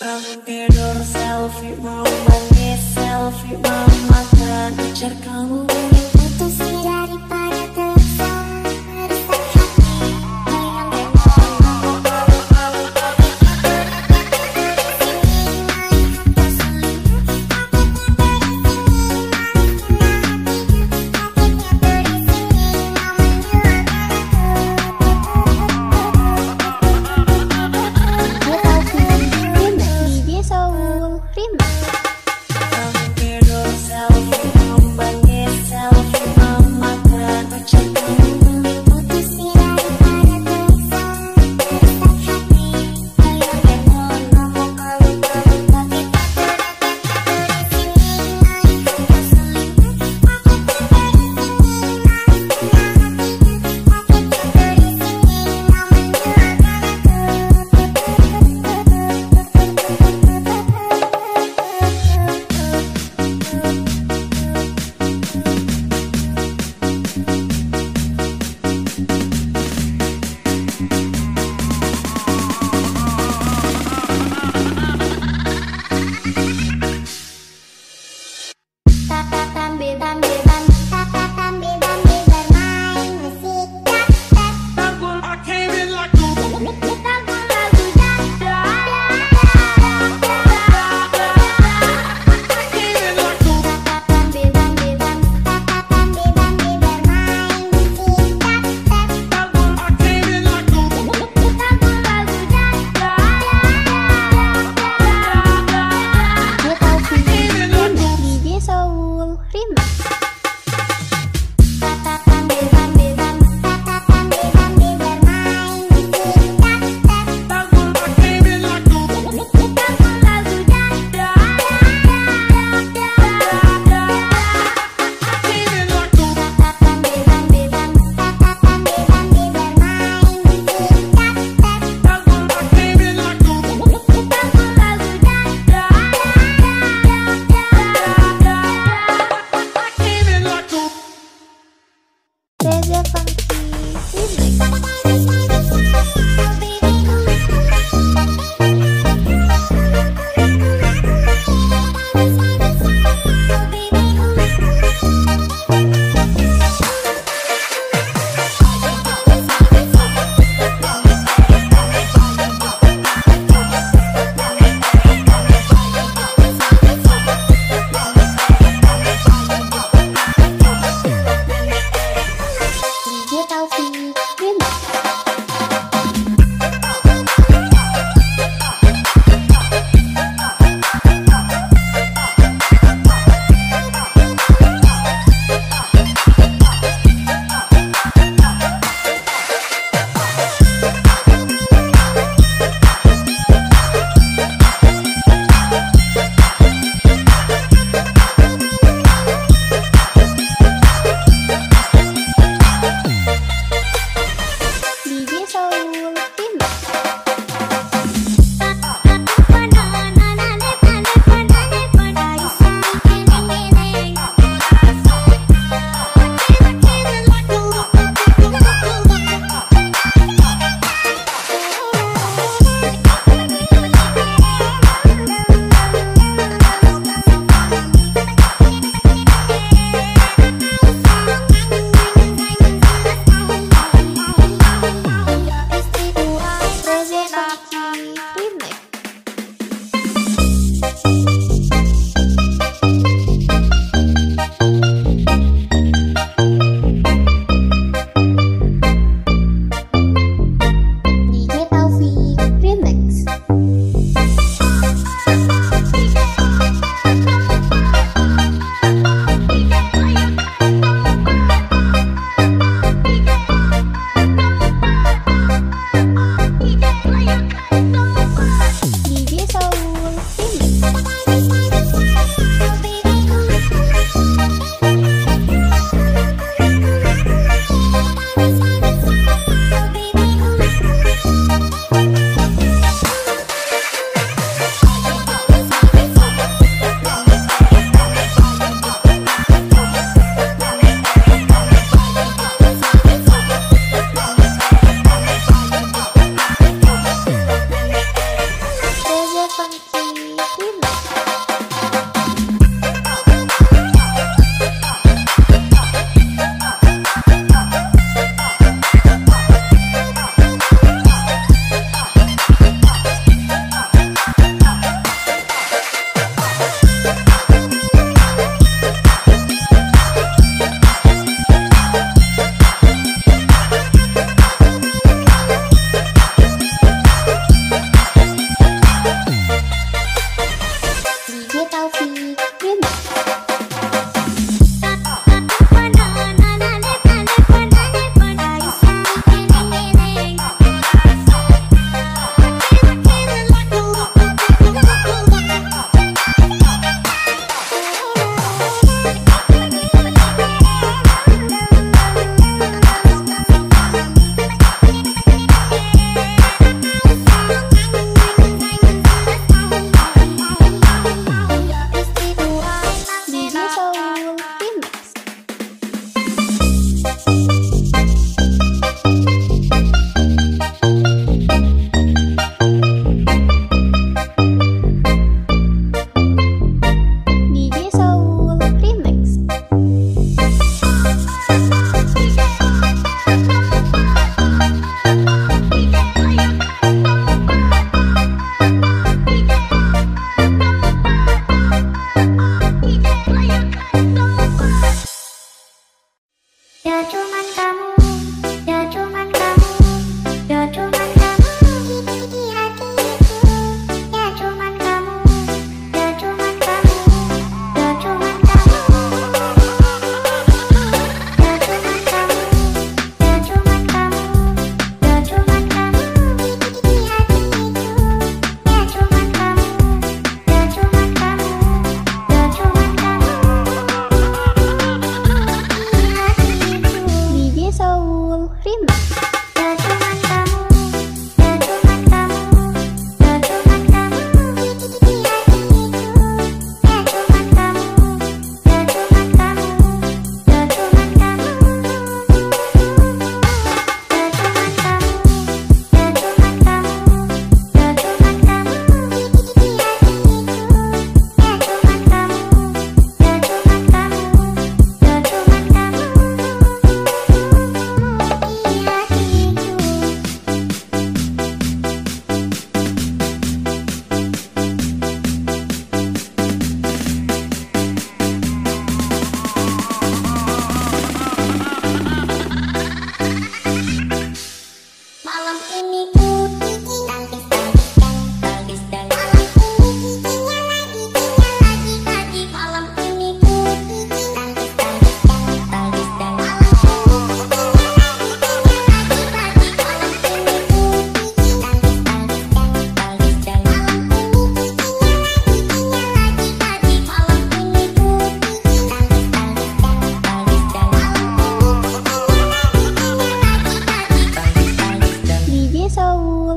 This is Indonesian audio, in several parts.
Bangun tidur selfie mau mandi selfie mau makan Pacar kamu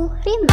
Rina.